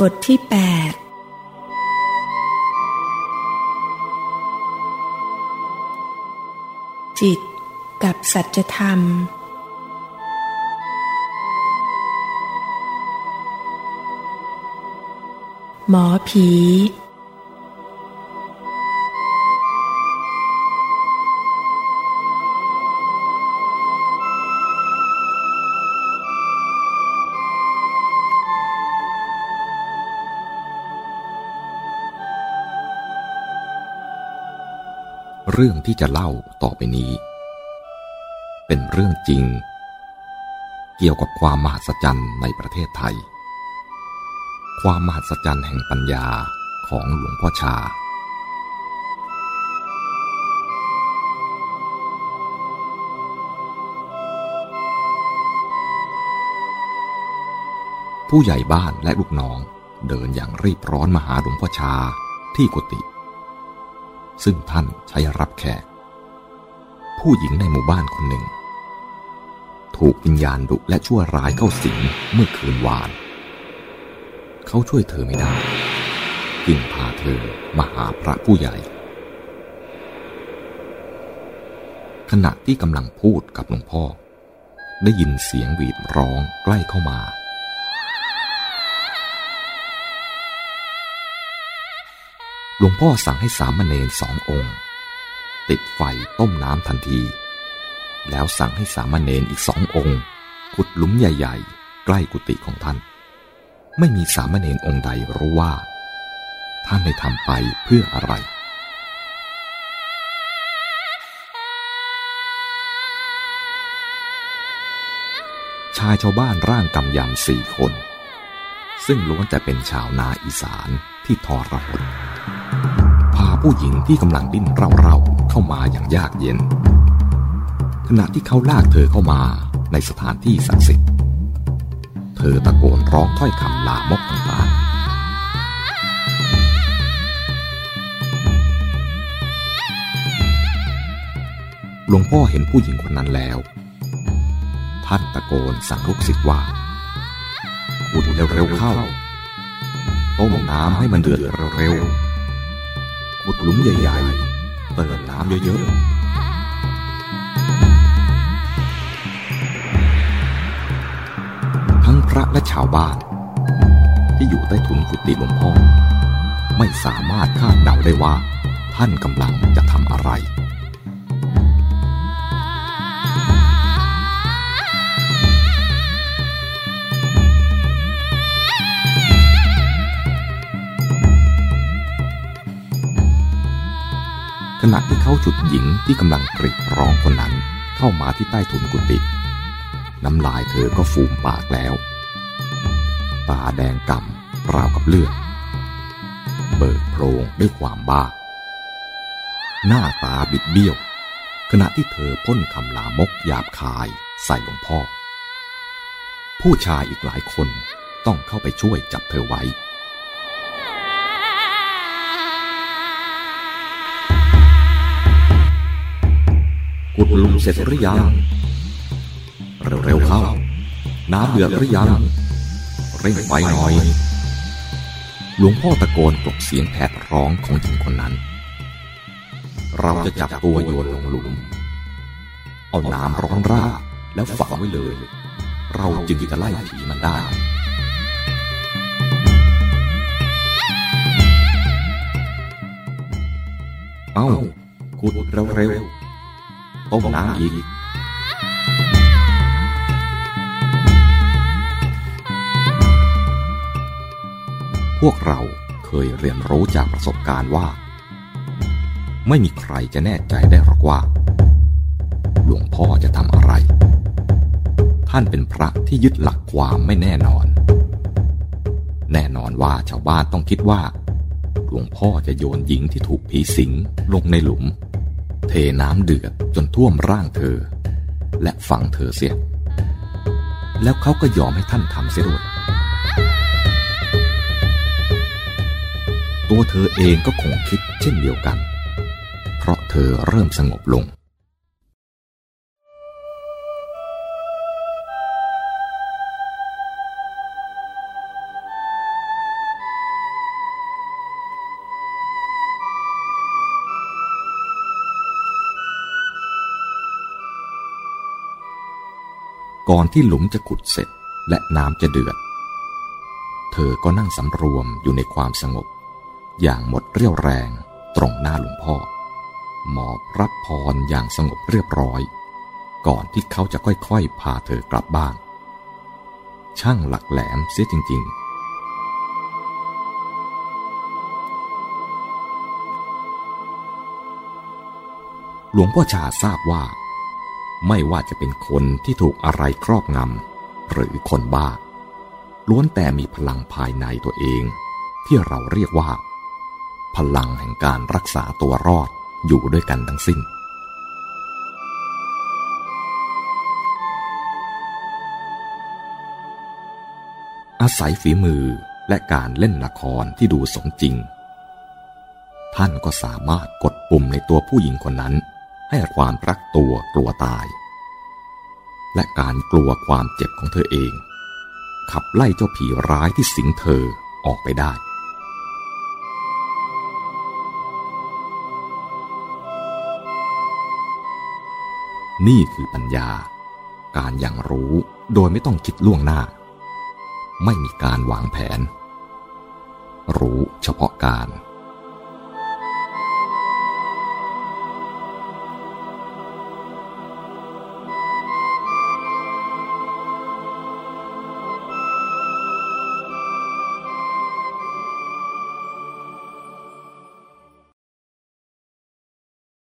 บทที่แปดจิตกับสัจธรรม หมอผี เรื่องที่จะเล่าต่อไปนี้ เป็นเรื่องจริง เกี่ยวกับความมหัศจรรย์ในประเทศไทย ความมหัศจรรย์แห่งปัญญาของหลวงพ่อชา ผู้ใหญ่บ้านและลูกน้องเดินอย่างรีบร้อนมาหาหลวงพ่อชาที่กุฏิ ซึ่งท่านใช้รับแขก ผู้หญิงในหมู่บ้านคนหนึ่ง ถูกวิญญาณดุและชั่วร้ายเข้าสิงเมื่อคืนวาน เขาช่วยเธอไม่ได้ จึงพาเธอมาหาพระผู้ใหญ่ ขณะที่กำลังพูดกับหลวงพ่อ ได้ยินเสียงหวีดร้องใกล้เข้ามา หลวงพ่อสั่งให้สามเณรสององค์ ติดไฟต้มน้ำทันที แล้วสั่งให้สามเณรอีกสององค์ ขุดหลุมใหญ่ ๆ ใกล้กุฏิของท่าน ไม่มีสามเณรองค์ใดรู้ว่า ท่านได้ทำไปเพื่ออะไรชายชาวบ้านร่างกำยำสี่คน ซึ่งล้วนแต่เป็นชาวนาอีสาน ที่ทอรหดพาผู้หญิงที่กำลังดิ้นเร่าๆเข้ามาอย่างยากเย็น ขณะที่เขาลากเธอเข้ามาในสถานที่ศักดิ์สิทธิ์ เธอตะโกนร้องถ้อยคำลามกต่างๆหลวงพ่อเห็นผู้หญิงคนนั้นแล้วท่านตะโกนสั่งลูกศิษย์ว่าขุดเร็วๆเข้า ต้มน้ำให้มันเดือดเร็วๆขุดหลุมใหญ่ๆ เติมน้ำเยอะๆทั้งพระและชาวบ้าน ที่อยู่ใต้ถุนกุฏิหลวงพ่อ ไม่สามารถคาดเดาได้ว่า ท่านกำลังจะทำอะไร ณะที่เขาจุดหญิงที่กำลังกรีดร้องคนนั้นเข้ามาที่ใต้ถุนกุฏิน้ำลายเธอก็ฟูมปากแล้ว ตาแดงกำ่ำราวกับเลือด เบิกโพรงด้วยความบ้า หน้าตาบิดเบี้ยว ขณะที่เธอพ่นคำลามกหยาบคายใส่หลวงพ่อ ผู้ชายอีกหลายคนต้องเข้าไปช่วยจับเธอไว้ ขุดลุมเสร็จหรือยัง เร็วๆเข้า น้ำเดือดหรือยัง เร่งไฟหน่อย หลวงพ่อตะโกนกลบเสียงแผดร้องของหญิงคนนั้น เราจะจับตัวโยนลงหลุม เอาน้ำร้อนราดแล้วฝังไว้เลย เราจึงจะไล่ผีมันได้เอ้าขุดเร็วๆ ต้มน้ำอีกพวกเราเคยเรียนรู้จากประสบการณ์ว่า ไม่มีใครจะแน่ใจได้หรอกว่า หลวงพ่อจะทำอะไร ท่านเป็นพระที่ยึดหลักความไม่แน่นอน แน่นอนว่าชาวบ้านต้องคิดว่า หลวงพ่อจะโยนหญิงที่ถูกผีสิงลงในหลุม เทน้ำเดือดจนท่วมร่างเธอ และฝังเธอเสีย แล้วเขาก็ยอมให้ท่านทำเสียด้วย ตัวเธอเองก็คงคิดเช่นเดียวกัน เพราะเธอเริ่มสงบลง ก่อนที่หลุมจะขุดเสร็จและน้ำจะเดือด เธอก็นั่งสำรวมอยู่ในความสงบ อย่างหมดเรี่ยวแรงตรงหน้าหลวงพ่อ หมอบรับพรอย่างสงบเรียบร้อย ก่อนที่เขาจะค่อยๆ พาเธอกลับบ้าน ช่างหลักแหลมเสียจริง ๆหลวงพ่อชาทราบว่า ไม่ว่าจะเป็นคนที่ถูกอะไรครอบงำหรือคนบ้า ล้วนแต่มีพลังภายในตัวเอง ที่เราเรียกว่า พลังแห่งการรักษาตัวรอดอยู่ด้วยกันทั้งสิ้น อาศัยฝีมือและการเล่นละครที่ดูสมจริง ท่านก็สามารถกดปุ่มในตัวผู้หญิงคนนั้น ให้ความรักตัวกลัวตาย และการกลัวความเจ็บของเธอเอง ขับไล่เจ้าผีร้ายที่สิงเธอออกไปได้นี่คือปัญญา การอย่างรู้โดยไม่ต้องคิดล่วงหน้า ไม่มีการวางแผน รู้เฉพาะการ